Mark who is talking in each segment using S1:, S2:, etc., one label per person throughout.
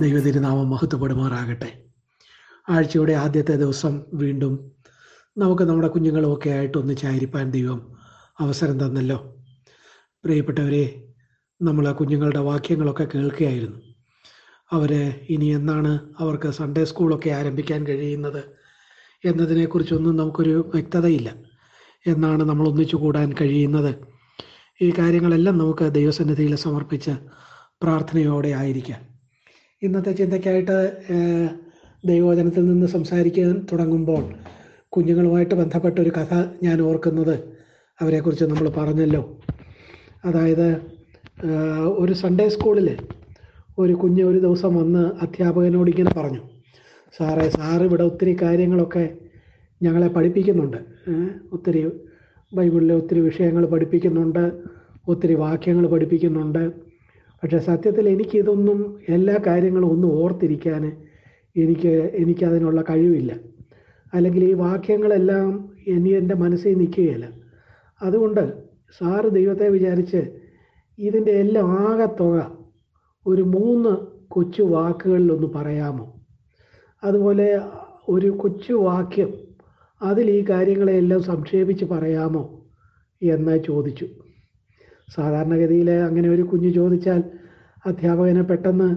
S1: ദൈവതിരുനാമം മഹത്വപ്പെടുമാറാകട്ടെ. ആഴ്ചയുടെ ആദ്യത്തെ ദിവസം വീണ്ടും നമുക്ക് നമ്മുടെ കുഞ്ഞുങ്ങളുമൊക്കെ ആയിട്ട് ഒന്നിച്ചായിരിക്കാൻ ദൈവം അവസരം തന്നല്ലോ. പ്രിയപ്പെട്ടവരെ നമ്മൾ കുഞ്ഞുങ്ങളുടെ വാക്യങ്ങളൊക്കെ കേൾക്കുകയായിരുന്നു. അവർ ഇനി എന്നാണ് അവർക്ക് സൺഡേ സ്കൂളൊക്കെ ആരംഭിക്കാൻ കഴിയുന്നത് എന്നതിനെക്കുറിച്ചൊന്നും നമുക്കൊരു വ്യക്തതയില്ല. എന്നാണ് നമ്മൾ ഒന്നിച്ചു കൂടാൻ കഴിയുന്നത്. ഈ കാര്യങ്ങളെല്ലാം നമുക്ക് ദൈവസന്നിധിയിൽ സമർപ്പിച്ച് പ്രാർത്ഥനയോടെ ആയിരിക്കാം. ഇന്നത്തെ ചിന്തയ്ക്കായിട്ട് ദൈവവചനത്തിൽ നിന്ന് സംസാരിക്കാൻ തുടങ്ങുമ്പോൾ കുഞ്ഞുങ്ങളുമായിട്ട് ബന്ധപ്പെട്ട ഒരു കഥ ഞാൻ ഓർക്കുന്നത് അവരെക്കുറിച്ച് നമ്മൾ പറഞ്ഞല്ലോ. അതായത് ഒരു സൺഡേ സ്കൂളിൽ ഒരു കുഞ്ഞ് ഒരു ദിവസം വന്ന് അധ്യാപകനോട് ഇങ്ങനെ പറഞ്ഞു സാറേ സാറ് ഇവിടെ ഒത്തിരി കാര്യങ്ങളൊക്കെ ഞങ്ങളെ പഠിപ്പിക്കുന്നുണ്ട്. ഒത്തിരി ബൈബിളിലെ ഒത്തിരി വിഷയങ്ങൾ പഠിപ്പിക്കുന്നുണ്ട് ഒത്തിരി വാക്യങ്ങൾ പഠിപ്പിക്കുന്നുണ്ട്. പക്ഷേ സത്യത്തിൽ എനിക്കിതൊന്നും എല്ലാ കാര്യങ്ങളും ഒന്നും ഓർത്തിരിക്കാൻ എനിക്ക് എനിക്കതിനുള്ള കഴിവില്ല. അല്ലെങ്കിൽ ഈ വാക്യങ്ങളെല്ലാം ഇനി എന്റെ മനസ്സിൽ നിൽക്കുകയില്ല. അതുകൊണ്ട് സാറ് ദൈവത്തെ വിചാരിച്ച് ഇതിന്റെ എല്ലാം ആകെ തുക ഒരു മൂന്ന് കൊച്ചു വാക്കുകളിലൊന്ന് പറയാമോ? അതുപോലെ ഒരു കൊച്ചു വാക്യം അതിൽ ഈ കാര്യങ്ങളെല്ലാം സംക്ഷേപിച്ച് പറയാമോ? എന്ന് ചോദിച്ചു. സാധാരണഗതിയിൽ അങ്ങനെ ഒരു കുഞ്ഞ് ചോദിച്ചാൽ അധ്യാപകന് പെട്ടെന്ന്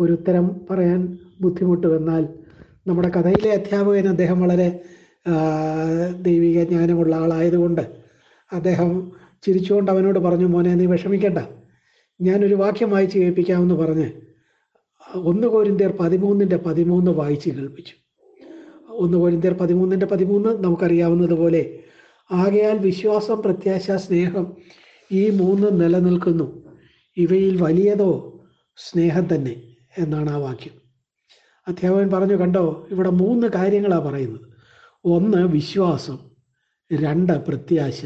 S1: ഒരു ഉത്തരം പറയാൻ ബുദ്ധിമുട്ട് വന്നാൽ നമ്മുടെ കഥയിലെ അധ്യാപകൻ അദ്ദേഹം വളരെ ദൈവിക ജ്ഞാനമുള്ള ആളായതുകൊണ്ട് അദ്ദേഹം ചിരിച്ചുകൊണ്ട് അവനോട് പറഞ്ഞു മോനെ നീ വിഷമിക്കണ്ട. ഞാനൊരു വാക്യം വായിച്ച് കേൾപ്പിക്കാമെന്ന് പറഞ്ഞ് ഒന്ന് കോരിന്ത്യർ പതിമൂന്നിന്റെ പതിമൂന്ന് വായിച്ച് കേൾപ്പിച്ചു. ഒന്ന് കോരിന്ത്യർ പതിമൂന്നിന്റെ പതിമൂന്ന് നമുക്കറിയാവുന്നതുപോലെ ആകയാൽ വിശ്വാസം പ്രത്യാശ സ്നേഹം ഈ മൂന്ന് നിലനിൽക്കുന്നു. ഇവയിൽ വലിയതോ സ്നേഹം തന്നെ എന്നാണ് ആ വാക്യം. അധ്യാപകൻ പറഞ്ഞു കണ്ടോ ഇവിടെ മൂന്ന് കാര്യങ്ങളാണ് പറയുന്നത്. ഒന്ന് വിശ്വാസം. രണ്ട് പ്രത്യാശ.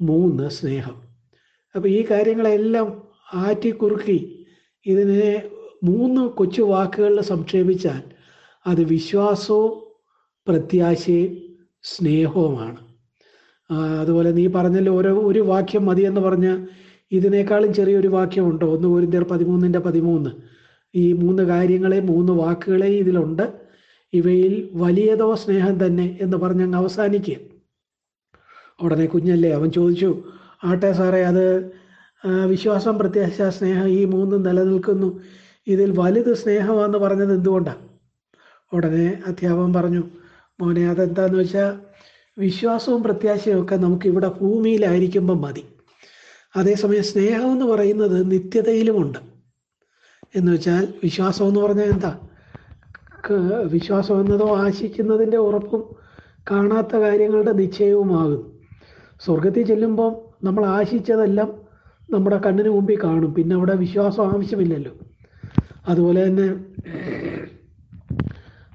S1: മൂന്ന് സ്നേഹം. അപ്പോൾ ഈ കാര്യങ്ങളെല്ലാം ആറ്റിക്കുറുക്കി ഇതിനെ മൂന്ന് കൊച്ചു വാക്കുകളിൽ സംക്ഷേപിച്ചാൽ അത് വിശ്വാസവും പ്രത്യാശയും സ്നേഹവുമാണ്. അതുപോലെ നീ പറഞ്ഞല്ലോ ഓരോ ഒരു വാക്യം മതിയെന്ന് പറഞ്ഞ് ഇതിനേക്കാളും ചെറിയൊരു വാക്യമുണ്ടോ? ഒന്ന് കോരിന്ത്യർ പതിമൂന്നിന്റെ പതിമൂന്ന്. ഈ മൂന്ന് കാര്യങ്ങളെ മൂന്ന് വാക്കുകളെ ഇതിലുണ്ട്. ഇവയിൽ വലിയതോ സ്നേഹം തന്നെ എന്ന് പറഞ്ഞ് അങ്ങ് അവസാനിക്കുക ഉടനെ കുഞ്ഞല്ലേ അവൻ ചോദിച്ചു ആട്ടെ സാറേ അത് വിശ്വാസം പ്രത്യാശ സ്നേഹം ഈ മൂന്നും നിലനിൽക്കുന്നു. ഇതിൽ വലുത് സ്നേഹമാണെന്ന് പറഞ്ഞത് എന്തുകൊണ്ടാണ് ഉടനെ അധ്യാപകൻ പറഞ്ഞു മോനെ അതെന്താന്ന് വെച്ചാൽ വിശ്വാസവും പ്രത്യാശയും ഒക്കെ നമുക്ക് ഇവിടെ ഭൂമിയിലായിരിക്കുമ്പം മതി. അതേസമയം സ്നേഹം എന്ന് പറയുന്നത് നിത്യതയിലുമുണ്ട്. എന്ന് വെച്ചാൽ വിശ്വാസം എന്ന് പറഞ്ഞാൽ എന്താ? വിശ്വാസം എന്നതോ ആശിക്കുന്നതിന്റെ ഉറപ്പും കാണാത്ത കാര്യങ്ങളുടെ നിശ്ചയവുമാകും സ്വർഗത്തിൽ ചെല്ലുമ്പം നമ്മൾ ആശിച്ചതെല്ലാം നമ്മുടെ കണ്ണിന് മുമ്പിൽ കാണും. പിന്നെ അവിടെ വിശ്വാസം ആവശ്യമില്ലല്ലോ. അതുപോലെ തന്നെ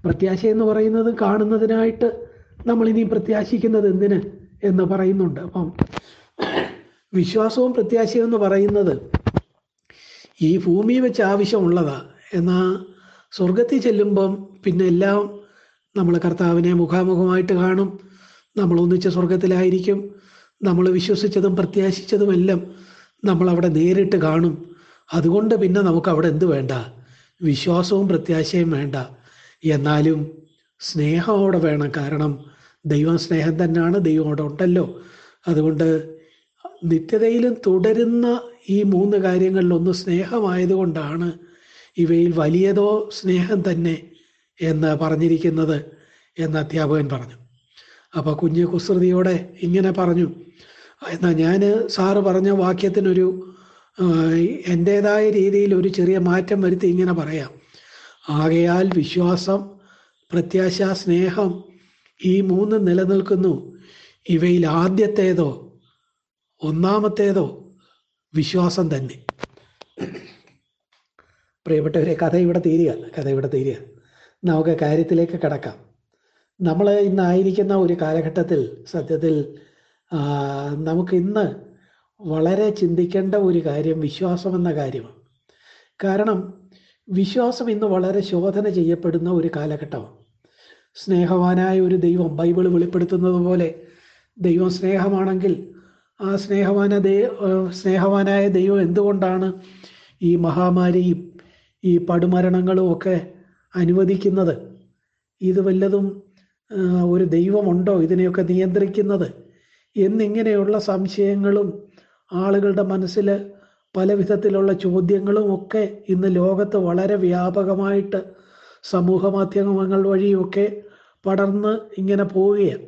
S1: പ്രത്യാശ എന്ന് പറയുന്നത് കാണുന്നതിനായിട്ട് നമ്മൾ ഇനിയും പ്രത്യാശിക്കുന്നത് എന്തിന് എന്ന് പറയുന്നുണ്ട്. അപ്പം വിശ്വാസവും പ്രത്യാശയും എന്ന് പറയുന്നത് ഈ ഭൂമി വെച്ച് ആവശ്യമുള്ളതാ. എന്നാൽ സ്വർഗത്തിൽ ചെല്ലുമ്പം പിന്നെ എല്ലാം നമ്മൾ കർത്താവിനെ മുഖാമുഖമായിട്ട് കാണും. നമ്മൾ ഒന്നിച്ച് സ്വർഗത്തിലായിരിക്കും നമ്മൾ വിശ്വസിച്ചതും പ്രത്യാശിച്ചതുമെല്ലാം നമ്മൾ അവിടെ നേരിട്ട് കാണും. അതുകൊണ്ട് പിന്നെ നമുക്ക് അവിടെ എന്ത് വേണ്ട? വിശ്വാസവും പ്രത്യാശയും വേണ്ട. എന്നാലും സ്നേഹം അവിടെ വേണം. കാരണം ദൈവം സ്നേഹം തന്നെയാണ് ദൈവം അവിടെ ഉണ്ടല്ലോ. അതുകൊണ്ട് നിത്യതയിലും തുടരുന്ന ഈ മൂന്ന് കാര്യങ്ങളിലൊന്ന് സ്നേഹമായതുകൊണ്ടാണ് ഇവയിൽ വലിയതോ സ്നേഹം തന്നെ എന്ന് പറഞ്ഞിരിക്കുന്നത് എന്ന് അധ്യാപകൻ പറഞ്ഞു. അപ്പോൾ കുഞ്ഞ് കുസൃതിയോടെ ഇങ്ങനെ പറഞ്ഞു. എന്നാൽ ഞാൻ സാറ് പറഞ്ഞ വാക്യത്തിനൊരു എന്റേതായ രീതിയിൽ ഒരു ചെറിയ മാറ്റം വരുത്തി ഇങ്ങനെ പറയാം. ആകയാൽ വിശ്വാസം പ്രത്യാശ സ്നേഹം ഈ മൂന്ന് നിലനിൽക്കുന്നു. ഇവയിൽ ആദ്യത്തേതോ ഒന്നാമത്തേതോ വിശ്വാസം തന്നെ. പ്രിയപ്പെട്ടവരെ കഥ ഇവിടെ തീരുക കഥ ഇവിടെ തീരുക. നമുക്ക് കാര്യത്തിലേക്ക് കിടക്കാം. നമ്മൾ ഇന്നായിരിക്കുന്ന ഒരു കാലഘട്ടത്തിൽ സത്യത്തിൽ നമുക്ക് ഇന്ന് വളരെ ചിന്തിക്കേണ്ട ഒരു കാര്യം വിശ്വാസം എന്ന കാര്യമാണ്. കാരണം വിശ്വാസം ഇന്ന് വളരെ ശോധന ചെയ്യപ്പെടുന്ന ഒരു കാലഘട്ടമാണ്. സ്നേഹവാനായ ഒരു ദൈവം ബൈബിൾ വെളിപ്പെടുത്തുന്നത് പോലെ ദൈവം സ്നേഹമാണെങ്കിൽ ആ സ്നേഹവാന ദൈ സ്നേഹവാനായ ദൈവം എന്തുകൊണ്ടാണ് ഈ മഹാമാരിയും ഈ പടുമരണങ്ങളും ഒക്കെ അനുവദിക്കുന്നത്? ഇത് വല്ലതും ഒരു ദൈവമുണ്ടോ ഇതിനെയൊക്കെ നിയന്ത്രിക്കുന്നത്? എന്നിങ്ങനെയുള്ള സംശയങ്ങളും ആളുകളുടെ മനസ്സിൽ പല വിധത്തിലുള്ള ചോദ്യങ്ങളും ഒക്കെ ഇന്ന് ലോകത്ത് വളരെ വ്യാപകമായിട്ട് സമൂഹ മാധ്യമങ്ങൾ വഴിയൊക്കെ പടർന്ന് ഇങ്ങനെ പോവുകയാണ്.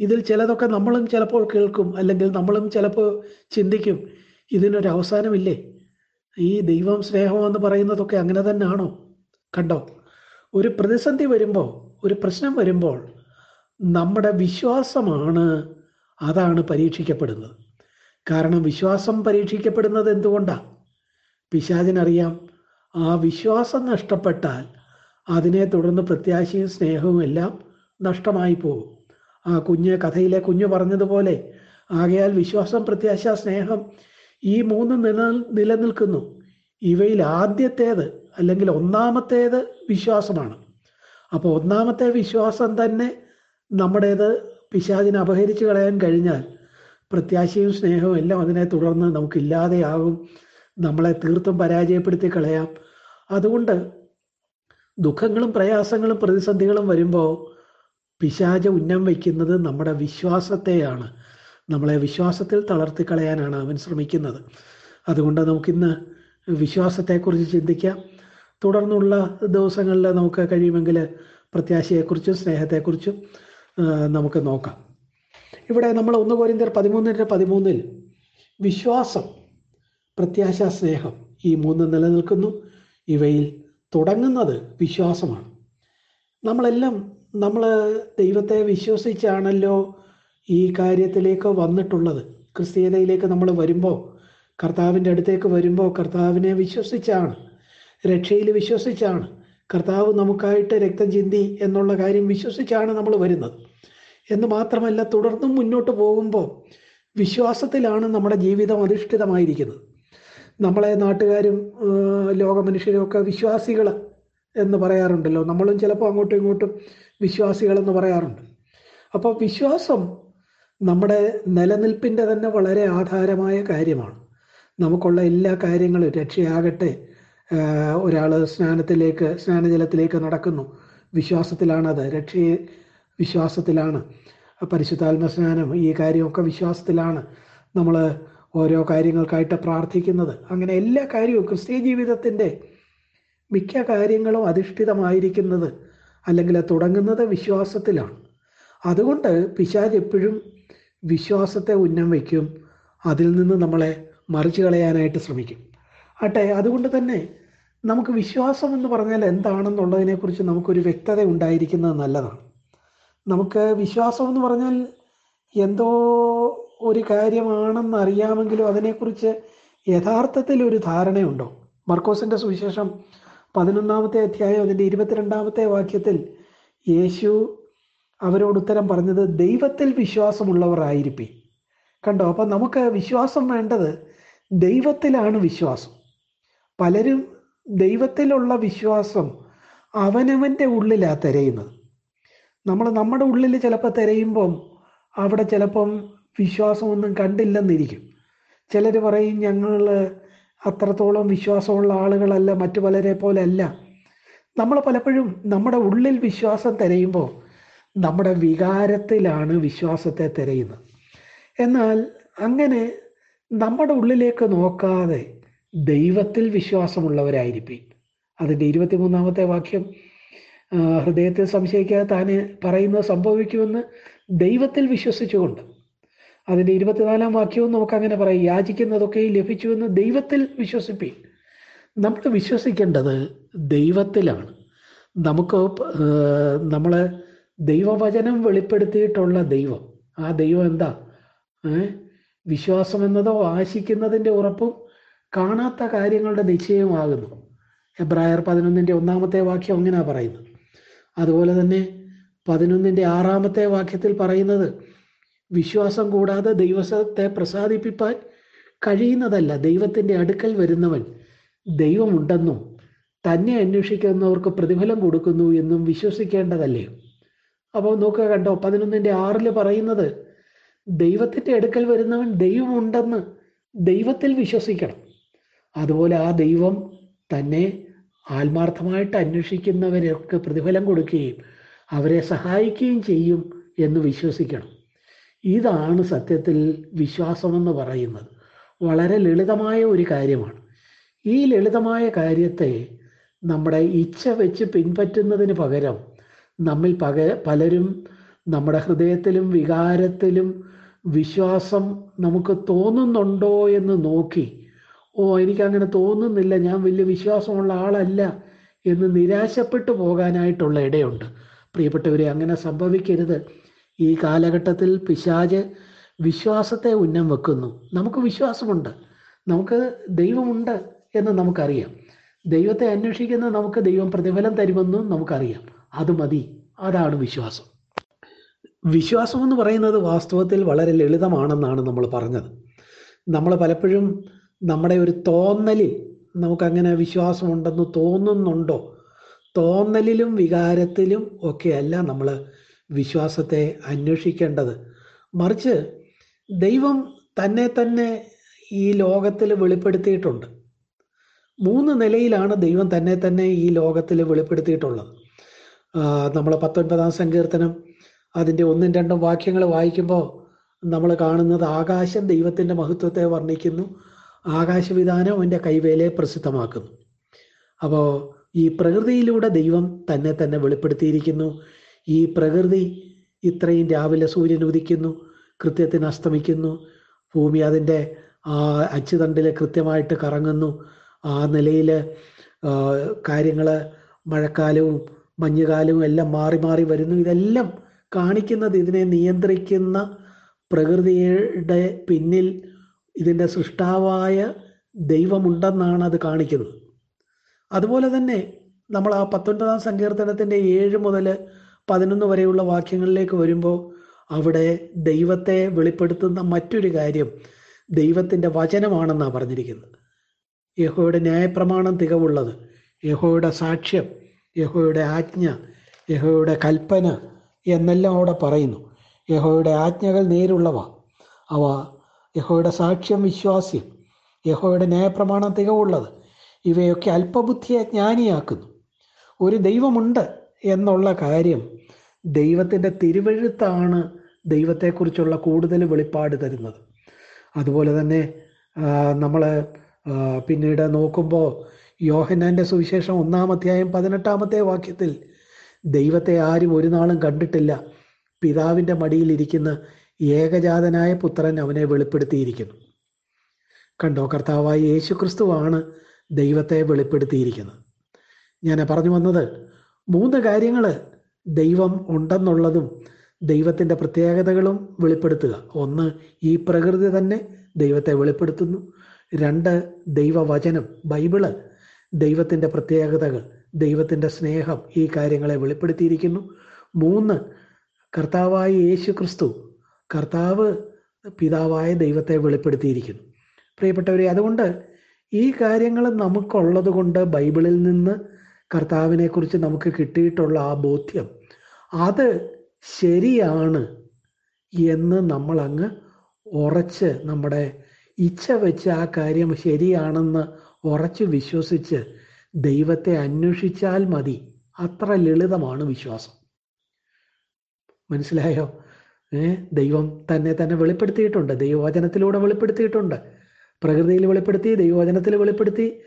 S1: ഇതിൽ ചിലതൊക്കെ നമ്മളും ചിലപ്പോൾ കേൾക്കും അല്ലെങ്കിൽ നമ്മളും ചിലപ്പോൾ ചിന്തിക്കും. ഇതിനൊരു അവസാനമില്ലേ? ഈ ദൈവം സ്നേഹം എന്ന് പറയുന്നതൊക്കെ അങ്ങനെ തന്നെയാണോ? കണ്ടോ? ഒരു പ്രതിസന്ധി വരുമ്പോൾ ഒരു പ്രശ്നം വരുമ്പോൾ നമ്മുടെ വിശ്വാസമാണ് അതാണ് പരീക്ഷിക്കപ്പെടുന്നത്. കാരണം വിശ്വാസം പരീക്ഷിക്കപ്പെടുന്നത് എന്തുകൊണ്ടാണ് പിശാചിനറിയാം ആ വിശ്വാസം നഷ്ടപ്പെട്ടാൽ അതിനെ തുടർന്ന് പ്രത്യാശയും സ്നേഹവും എല്ലാം നഷ്ടമായി പോകും ആ കുഞ്ഞ് കഥയിലെ കുഞ്ഞു പറഞ്ഞതുപോലെ. ആകയാൽ വിശ്വാസം പ്രത്യാശ സ്നേഹം ഈ മൂന്ന് നില നിലനിൽക്കുന്നു. ഇവയിൽ ആദ്യത്തേത് അല്ലെങ്കിൽ ഒന്നാമത്തേത് വിശ്വാസമാണ്. അപ്പോൾ ഒന്നാമത്തെ വിശ്വാസം തന്നെ നമ്മുടേത് പിശാചിനെ അപഹരിച്ചു കളയാൻ കഴിഞ്ഞാൽ പ്രത്യാശയും സ്നേഹവും എല്ലാം അതിനെ തുടർന്ന് നമുക്കില്ലാതെയാകും. നമ്മളെ തീർത്തും പരാജയപ്പെടുത്തി കളയാം. അതുകൊണ്ട് ദുഃഖങ്ങളും പ്രയാസങ്ങളും പ്രതിസന്ധികളും വരുമ്പോൾ പിശാച ഉന്നം വയ്ക്കുന്നത് നമ്മുടെ വിശ്വാസത്തെയാണ്. നമ്മളെ വിശ്വാസത്തിൽ തളർത്തി കളയാനാണ് അവൻ ശ്രമിക്കുന്നത്. അതുകൊണ്ട് നമുക്കിന്ന് വിശ്വാസത്തെക്കുറിച്ച് ചിന്തിക്കാം. തുടർന്നുള്ള ദിവസങ്ങളിൽ നമുക്ക് കഴിയുമെങ്കിൽ പ്രത്യാശയെക്കുറിച്ചും സ്നേഹത്തെക്കുറിച്ചും നമുക്ക് നോക്കാം. ഇവിടെ നമ്മൾ ഒന്ന് കോരിന്തർ പതിമൂന്നിന്റെ പതിമൂന്നിൽ വിശ്വാസം പ്രത്യാശ സ്നേഹം ഈ മൂന്ന് നിലനിൽക്കുന്നു. ഇവയിൽ തുടങ്ങുന്നത് വിശ്വാസമാണ്. നമ്മളെല്ലാം നമ്മൾ ദൈവത്തെ വിശ്വസിച്ചാണല്ലോ ഈ കാര്യത്തിലേക്ക് വന്നിട്ടുള്ളത്. ക്രിസ്തീയതയിലേക്ക് നമ്മൾ വരുമ്പോൾ കർത്താവിന്റെ അടുത്തേക്ക് വരുമ്പോൾ കർത്താവിനെ വിശ്വസിച്ചാണ്. രക്ഷയിൽ വിശ്വസിച്ചാണ്. കർത്താവ് നമുക്കായിട്ട് രക്തം ചിന്തി എന്നുള്ള കാര്യം വിശ്വസിച്ചാണ് നമ്മൾ വരുന്നത്. എന്ന് മാത്രമല്ല തുടർന്നും മുന്നോട്ട് പോകുമ്പോൾ വിശ്വാസത്തിലാണ് നമ്മുടെ ജീവിതം അധിഷ്ഠിതമായിരിക്കുന്നത്. നമ്മളെ നാട്ടുകാരും ലോകമനുഷ്യരും ഒക്കെ വിശ്വാസികൾ എന്ന് പറയാറുണ്ടല്ലോ. നമ്മളും ചിലപ്പോൾ അങ്ങോട്ടും ഇങ്ങോട്ടും വിശ്വാസികളെന്ന് പറയാറുണ്ട്. അപ്പോൾ വിശ്വാസം നമ്മുടെ നിലനിൽപ്പിന്റെ തന്നെ വളരെ ആധാരമായ കാര്യമാണ്. നമുക്കുള്ള എല്ലാ കാര്യങ്ങളും രക്ഷയാകട്ടെ ഒരാൾ സ്നാനത്തിലേക്ക് സ്നാനജലത്തിലേക്ക് നടക്കുന്നു. വിശ്വാസത്തിലാണത് രക്ഷയെ വിശ്വാസത്തിലാണ്. പരിശുദ്ധാത്മ സ്നാനം ഈ കാര്യമൊക്കെ വിശ്വാസത്തിലാണ്. നമ്മൾ ഓരോ കാര്യങ്ങൾക്കായിട്ട് പ്രാർത്ഥിക്കുന്നത്. അങ്ങനെ എല്ലാ കാര്യവും ക്രിസ്ത്യ ജീവിതത്തിന്റെ മിക്ക കാര്യങ്ങളും അധിഷ്ഠിതമായിരിക്കുന്നത് അല്ലെങ്കിൽ തുടങ്ങുന്നത് വിശ്വാസത്തിലാണ്. അതുകൊണ്ട് പിശാജ് എപ്പോഴും വിശ്വാസത്തെ ഉന്നം വയ്ക്കും. അതിൽ നിന്ന് നമ്മളെ മറിച്ചു കളയാനായിട്ട് ശ്രമിക്കും. ആട്ടെ അതുകൊണ്ട് തന്നെ നമുക്ക് വിശ്വാസം എന്ന് പറഞ്ഞാൽ എന്താണെന്നുള്ളതിനെക്കുറിച്ച് നമുക്കൊരു വ്യക്തത ഉണ്ടായിരിക്കുന്നത് നല്ലതാണ്. നമുക്ക് വിശ്വാസം എന്ന് പറഞ്ഞാൽ എന്തോ ഒരു കാര്യമാണെന്ന് അറിയാമെങ്കിലും അതിനെക്കുറിച്ച് യഥാർത്ഥത്തിൽ ഒരു ധാരണയുണ്ടോ? മർക്കോസിന്റെ സുവിശേഷം പതിനൊന്നാമത്തെ അധ്യായം അതിന്റെ ഇരുപത്തിരണ്ടാമത്തെ വാക്യത്തിൽ യേശു അവരോട് ഉത്തരം പറഞ്ഞത് ദൈവത്തിൽ വിശ്വാസമുള്ളവർ ആയിരിക്കും കണ്ടോ? അപ്പം നമുക്ക് വിശ്വാസം വേണ്ടത് ദൈവത്തിലാണ് വിശ്വാസം. പലരും ദൈവത്തിലുള്ള വിശ്വാസം അവനവന്റെ ഉള്ളിലാണ് തിരയുന്നത്. നമ്മൾ നമ്മുടെ ഉള്ളിൽ ചിലപ്പോൾ തിരയുമ്പം അവിടെ ചിലപ്പം വിശ്വാസമൊന്നും കണ്ടില്ലെന്നിരിക്കും. ചിലർ പറയും ഞങ്ങൾ അത്രത്തോളം വിശ്വാസമുള്ള ആളുകളല്ല മറ്റു പലരെ പോലെ അല്ല നമ്മൾ പലപ്പോഴും നമ്മുടെ ഉള്ളിൽ വിശ്വാസം തിരയുമ്പോൾ നമ്മുടെ വികാരത്തിലാണ് വിശ്വാസത്തെ തിരയുന്നത്. എന്നാൽ അങ്ങനെ നമ്മുടെ ഉള്ളിലേക്ക് നോക്കാതെ ദൈവത്തിൽ വിശ്വാസമുള്ളവരായിരിക്കും. അതിന്റെ ഇരുപത്തിമൂന്നാമത്തെ വാക്യം ഹൃദയത്തിൽ സംശയിക്കാതെ താന് പറയുന്നത് സംഭവിക്കുമെന്ന് ദൈവത്തിൽ വിശ്വസിച്ചുകൊണ്ട് അതിന്റെ ഇരുപത്തിനാലാം വാക്യവും നമുക്ക് അങ്ങനെ പറയും. യാചിക്കുന്നതൊക്കെ ലഭിച്ചു എന്ന് ദൈവത്തിൽ വിശ്വസിപ്പി. നമ്മൾ വിശ്വസിക്കേണ്ടത് ദൈവത്തിലാണ്. നമുക്ക് നമ്മൾ ദൈവവചനം വെളിപ്പെടുത്തിയിട്ടുള്ള ദൈവം. ആ ദൈവം എന്താ? വിശ്വാസം എന്നതോ ആശിക്കുന്നതിന്റെ ഉറപ്പും കാണാത്ത കാര്യങ്ങളുടെ നിശ്ചയമാകുന്നു എബ്രായർ പതിനൊന്നിന്റെ ഒന്നാമത്തെ വാക്യം അങ്ങനെയാണ് പറയുന്നത്. അതുപോലെ തന്നെ പതിനൊന്നിന്റെ ആറാമത്തെ വാക്യത്തിൽ പറയുന്നത് വിശ്വാസം കൂടാതെ ദൈവത്തെ പ്രസാദിപ്പിപ്പാൻ കഴിയുന്നതല്ല. ദൈവത്തിന്റെ അടുക്കൽ വരുന്നവൻ ദൈവമുണ്ടെന്നും തന്നെ അന്വേഷിക്കുന്നവർക്ക് പ്രതിഫലം കൊടുക്കുന്നു എന്നും വിശ്വസിക്കേണ്ടതല്ലേ? അപ്പോൾ നോക്കുക കണ്ടോ പതിനൊന്നിന്റെ ആറിൽ പറയുന്നത് ദൈവത്തിന്റെ അടുക്കൽ വരുന്നവൻ ദൈവമുണ്ടെന്ന് ദൈവത്തിൽ വിശ്വസിക്കണം. അതുപോലെ ആ ദൈവം തന്നെ ആത്മാർത്ഥമായിട്ട് അന്വേഷിക്കുന്നവരൊക്കെ പ്രതിഫലം കൊടുക്കുകയും അവരെ സഹായിക്കുകയും ചെയ്യും എന്ന് വിശ്വസിക്കണം. ഇതാണ് സത്യത്തിൽ വിശ്വാസമെന്ന് പറയുന്നത്. വളരെ ലളിതമായ ഒരു കാര്യമാണ്. ഈ ലളിതമായ കാര്യത്തെ നമ്മുടെ ഇച്ഛ വെച്ച് പിൻപറ്റുന്നതിന് പകരം നമ്മിൽ പക പലരും നമ്മുടെ ഹൃദയത്തിലും വികാരത്തിലും വിശ്വാസം നമുക്ക് തോന്നുന്നുണ്ടോ എന്ന് നോക്കി ഓ എനിക്കങ്ങനെ തോന്നുന്നില്ല ഞാൻ വലിയ വിശ്വാസമുള്ള ആളല്ല എന്ന് നിരാശപ്പെട്ടു പോകാനായിട്ടുള്ള ഇടയുണ്ട്. പ്രിയപ്പെട്ടവരെ അങ്ങനെ സംഭവിക്കരുത്. ഈ കാലഘട്ടത്തിൽ പിശാജ് വിശ്വാസത്തെ ഉന്നം വെക്കുന്നു. നമുക്ക് വിശ്വാസമുണ്ട്. നമുക്ക് ദൈവമുണ്ട് എന്ന് നമുക്കറിയാം. ദൈവത്തെ അന്വേഷിക്കുന്ന നമുക്ക് ദൈവം പ്രതിഫലം തരുമെന്നും നമുക്കറിയാം. അത് മതി. അതാണ് വിശ്വാസം. വിശ്വാസം എന്ന് പറയുന്നത് വാസ്തവത്തിൽ വളരെ ലളിതമാണെന്നാണ് നമ്മൾ പറഞ്ഞത്. നമ്മൾ പലപ്പോഴും നമ്മുടെ ഒരു തോന്നലിൽ നമുക്കങ്ങനെ വിശ്വാസമുണ്ടെന്ന് തോന്നുന്നുണ്ടോ? തോന്നലിലും വികാരത്തിലും ഒക്കെയല്ല നമ്മൾ വിശ്വാസത്തെ അന്വേഷിക്കേണ്ടത്. മറിച്ച് ദൈവം തന്നെ തന്നെ ഈ ലോകത്തിൽ വെളിപ്പെടുത്തിയിട്ടുണ്ട്. മൂന്ന് നിലയിലാണ് ദൈവം തന്നെ തന്നെ ഈ ലോകത്തിൽ വെളിപ്പെടുത്തിയിട്ടുള്ളത്. നമ്മൾ പത്തൊൻപതാം സങ്കീർത്തനം അതിന്റെ ഒന്നും രണ്ടും വാക്യങ്ങൾ വായിക്കുമ്പോൾ നമ്മൾ കാണുന്നത് ആകാശം ദൈവത്തിന്റെ മഹത്വത്തെ വർണിക്കുന്നു. ആകാശവിധാനം അവന്റെ കൈവേലയെ പ്രസിദ്ധമാക്കുന്നു. അപ്പോൾ ഈ പ്രകൃതിയിലൂടെ ദൈവം തന്നെ തന്നെ വെളിപ്പെടുത്തിയിരിക്കുന്നു. ഈ പ്രകൃതി ഇത്രയും രാവിലെ സൂര്യൻ ഉദിക്കുന്നു കൃത്യത്തിന് അസ്തമിക്കുന്നു ഭൂമി അതിന്റെ ആ അച്ചുതണ്ടിൽ കൃത്യമായിട്ട് കറങ്ങുന്നു. ആ നിലയിൽ കാര്യങ്ങൾ മഴക്കാലവും മഞ്ഞുകാലവും എല്ലാം മാറി മാറി വരുന്നു. ഇതെല്ലാം കാണിക്കുന്നത് ഇതിനെ നിയന്ത്രിക്കുന്ന പ്രകൃതിയുടെ പിന്നിൽ ഇതിന്റെ സൃഷ്ടാവായ ദൈവമുണ്ടെന്നാണ് അത് കാണിക്കുന്നത്. അതുപോലെ തന്നെ നമ്മൾ ആ പത്തൊൻപതാം സങ്കീർത്തനത്തിന്റെ ഏഴ് മുതൽ പതിനൊന്ന് വരെയുള്ള വാക്യങ്ങളിലേക്ക് വരുമ്പോൾ അവിടെ ദൈവത്തെ വെളിപ്പെടുത്തുന്ന മറ്റൊരു കാര്യം ദൈവത്തിന്റെ വചനമാണെന്നാണ് പറഞ്ഞിരിക്കുന്നത്. യഹോയുടെ ന്യായപ്രമാണം തികവുള്ളത് യഹോയുടെ സാക്ഷ്യം യഹോയുടെ ആജ്ഞ യഹോയുടെ കൽപ്പന എന്നെല്ലാം അവിടെ പറയുന്നു. യഹോയുടെ ആജ്ഞകൾ നേരുള്ളവ അവ യഹോയുടെ സാക്ഷ്യം വിശ്വാസ്യം യഹോയുടെ ന്യായപ്രമാണം തികവുള്ളത് ഇവയൊക്കെ അല്പബുദ്ധിയെ ജ്ഞാനിയാക്കുന്നു. ഒരു ദൈവമുണ്ട് എന്നുള്ള കാര്യം ദൈവത്തിന്റെ തിരുവഴുത്താണ് ദൈവത്തെക്കുറിച്ചുള്ള കൂടുതൽ വെളിപ്പാട് തരുന്നത്. അതുപോലെ തന്നെ നമ്മൾ പിന്നീട് നോക്കുമ്പോൾ യോഹനാന്റെ സുവിശേഷം ഒന്നാം അധ്യായം പതിനെട്ടാമത്തെ വാക്യത്തിൽ ദൈവത്തെ ആരും ഒരു നാളും കണ്ടിട്ടില്ല. പിതാവിന്റെ മടിയിലിരിക്കുന്ന ഏകജാതനായ പുത്രൻ അവനെ വെളിപ്പെടുത്തിയിരിക്കുന്നു. കണ്ടോ കർത്താവായി യേശു ക്രിസ്തുവാണ് ദൈവത്തെ വെളിപ്പെടുത്തിയിരിക്കുന്നത്. ഞാൻ പറഞ്ഞു വന്നത് മൂന്ന് കാര്യങ്ങൾ ദൈവം ഉണ്ടെന്നുള്ളതും ദൈവത്തിന്റെ പ്രത്യേകതകളും വെളിപ്പെടുത്തുക. ഒന്ന് ഈ പ്രകൃതി തന്നെ ദൈവത്തെ വെളിപ്പെടുത്തുന്നു. രണ്ട് ദൈവവചനം ബൈബിൾ ദൈവത്തിന്റെ പ്രത്യേകതകൾ ദൈവത്തിന്റെ സ്നേഹം ഈ കാര്യങ്ങളെ വെളിപ്പെടുത്തിയിരിക്കുന്നു. മൂന്ന് കർത്താവായ യേശു ക്രിസ്തു കർത്താവ് പിതാവായ ദൈവത്തെ വെളിപ്പെടുത്തിയിരിക്കുന്നു. പ്രിയപ്പെട്ടവരെ അതുകൊണ്ട് ഈ കാര്യങ്ങൾ നമുക്കുള്ളത് കൊണ്ട് ബൈബിളിൽ നിന്ന് കർത്താവിനെ കുറിച്ച് നമുക്ക് കിട്ടിയിട്ടുള്ള ആ ബോധ്യം അത് ശരിയാണ് എന്ന് നമ്മൾ അങ്ങ് ഉറച്ച് നമ്മുടെ ഇച്ഛ വെച്ച് ആ കാര്യം ശരിയാണെന്ന് ഉറച്ച് വിശ്വസിച്ച് ദൈവത്തെ അന്വേഷിച്ചാൽ മതി. അത്ര ലളിതമാണ് വിശ്വാസം. മനസ്സിലായോ? ദൈവം തന്നെ തന്നെ വെളിപ്പെടുത്തിയിട്ടുണ്ട്. ദൈവവചനത്തിലൂടെ വെളിപ്പെടുത്തിയിട്ടുണ്ട്. പ്രകൃതിയിൽ വെളിപ്പെടുത്തി ദൈവവചനത്തിൽ വെളിപ്പെടുത്തി.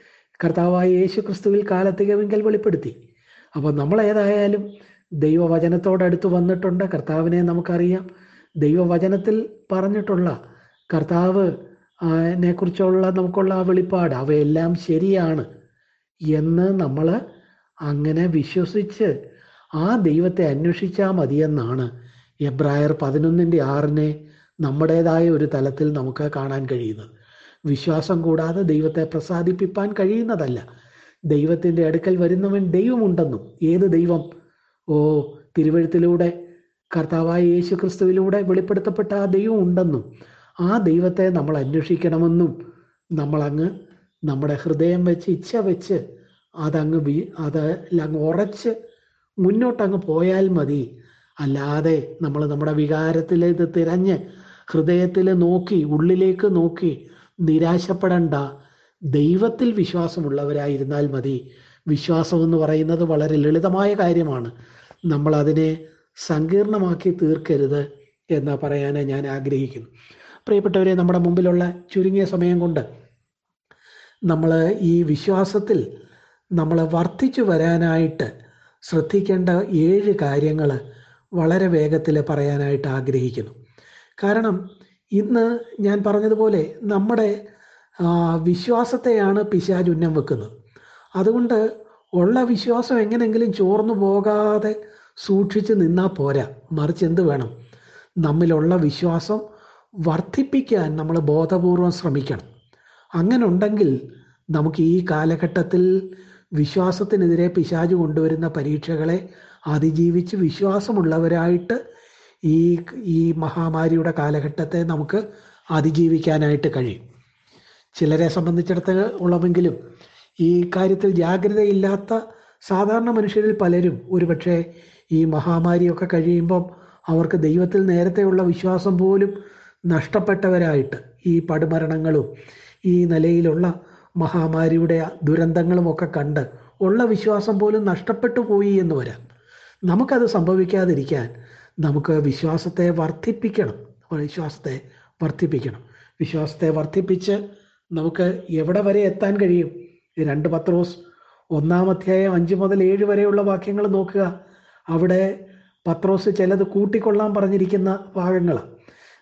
S1: കർത്താവായ യേശു ക്രിസ്തുവിൽ കാലത്തികമെങ്കിൽ വെളിപ്പെടുത്തി. അപ്പോൾ നമ്മൾ ഏതായാലും ദൈവവചനത്തോടടുത്ത് വന്നിട്ടുണ്ട്. കർത്താവിനെ നമുക്കറിയാം. ദൈവവചനത്തിൽ പറഞ്ഞിട്ടുള്ള കർത്താവ് നെ കുറിച്ചുള്ള നമുക്കുള്ള ആ വെളിപ്പാട് അവയെല്ലാം ശരിയാണ് എന്ന് നമ്മൾ അങ്ങനെ വിശ്വസിച്ച് ആ ദൈവത്തെ അന്വേഷിച്ചാൽ മതിയെന്നാണ് എബ്രായർ പതിനൊന്നിന്റെ ആറിനെ നമ്മുടേതായ ഒരു തലത്തിൽ നമുക്ക് കാണാൻ കഴിയുന്നത്. വിശ്വാസം കൂടാതെ ദൈവത്തെ പ്രസാദിപ്പിക്കാൻ കഴിയുന്നതല്ല. ദൈവത്തിന്റെ അടുക്കൽ വരുന്നവൻ ദൈവമുണ്ടെന്നും ഏത് ദൈവം? ഓ തിരുവഴുത്തിലൂടെ കർത്താവായ യേശു ക്രിസ്തുവിലൂടെ വെളിപ്പെടുത്തപ്പെട്ട ആ ദൈവം ഉണ്ടെന്നും ആ ദൈവത്തെ നമ്മൾ അന്വേഷിക്കണമെന്നും നമ്മളങ്ങ് നമ്മുടെ ഹൃദയം വെച്ച് ഇച്ഛ വെച്ച് അതങ്ങ് വി അത് അങ്ങ് ഉറച്ച് മുന്നോട്ടങ്ങ് പോയാൽ മതി. അല്ലാതെ നമ്മൾ നമ്മുടെ വികാരത്തിൽ ഇത് തിരഞ്ഞ് ഹൃദയത്തിൽ നോക്കി ഉള്ളിലേക്ക് നോക്കി നിരാശപ്പെടണ്ട. ദൈവത്തിൽ വിശ്വാസമുള്ളവരായിരുന്നാൽ മതി. വിശ്വാസം എന്ന് പറയുന്നത് വളരെ ലളിതമായ കാര്യമാണ്. നമ്മൾ അതിനെ സങ്കീർണമാക്കി തീർക്കരുത് എന്ന് പറയാനേ ഞാൻ ആഗ്രഹിക്കുന്നു. പ്രിയപ്പെട്ടവരെ നമ്മുടെ മുമ്പിലുള്ള ചുരുങ്ങിയ സമയം കൊണ്ട് നമ്മൾ ഈ വിശ്വാസത്തിൽ നമ്മൾ വർദ്ധിച്ചു വരാനായിട്ട് ശ്രദ്ധിക്കേണ്ട ഏഴ് കാര്യങ്ങൾ വളരെ വേഗത്തിൽ പറയാനായിട്ട് ആഗ്രഹിക്കുന്നു. കാരണം ഇന്ന് ഞാൻ പറഞ്ഞതുപോലെ നമ്മുടെ വിശ്വാസത്തെയാണ് പിശാജ് ഉന്നം വെക്കുന്നത്. അതുകൊണ്ട് ഉള്ള വിശ്വാസം എങ്ങനെങ്കിലും ചോർന്നു പോകാതെ സൂക്ഷിച്ച് നിന്നാൽ പോരാ. മറിച്ച് എന്ത് വേണം? നമ്മിലുള്ള വിശ്വാസം വർദ്ധിപ്പിക്കാൻ നമ്മൾ ബോധപൂർവം ശ്രമിക്കണം. അങ്ങനെ ഉണ്ടെങ്കിൽ നമുക്ക് ഈ കാലഘട്ടത്തിൽ വിശ്വാസത്തിനെതിരെ പിശാജ് കൊണ്ടുവരുന്ന പരീക്ഷകളെ അതിജീവിച്ച് വിശ്വാസമുള്ളവരായിട്ട് ഈ ഈ മഹാമാരിയുടെ കാലഘട്ടത്തെ നമുക്ക് അതിജീവിക്കാനായിട്ട് കഴിയും. ചിലരെ സംബന്ധിച്ചിടത്തോളമെങ്കിലും ഈ കാര്യത്തിൽ ജാഗ്രതയില്ലാത്ത സാധാരണ മനുഷ്യരിൽ പലരും ഒരുപക്ഷെ ഈ മഹാമാരിയൊക്കെ കഴിയുമ്പം അവർക്ക് ദൈവത്തിൽ നേരത്തെയുള്ള വിശ്വാസം പോലും നഷ്ടപ്പെട്ടവരായിട്ട് ഈ പടുമരണങ്ങളും ഈ നിലയിലുള്ള മഹാമാരിയുടെ ദുരന്തങ്ങളും ഒക്കെ കണ്ട് ഉള്ള വിശ്വാസം പോലും നഷ്ടപ്പെട്ടു പോയി എന്ന് വരാം. നമുക്കത് സംഭവിക്കാതിരിക്കാൻ നമുക്ക് വിശ്വാസത്തെ വർദ്ധിപ്പിക്കണം. വിശ്വാസത്തെ വർദ്ധിപ്പിക്കണം. വിശ്വാസത്തെ വർദ്ധിപ്പിച്ച് നമുക്ക് എവിടെ വരെ എത്താൻ കഴിയും? രണ്ട് പത്രോസ് ഒന്നാമധ്യായം അഞ്ച് മുതൽ ഏഴ് വരെയുള്ള വാക്യങ്ങൾ നോക്കുക. അവിടെ പത്രോസ് ചിലത് കൂട്ടിക്കൊള്ളാൻ പറഞ്ഞിരിക്കുന്ന ഭാഗങ്ങൾ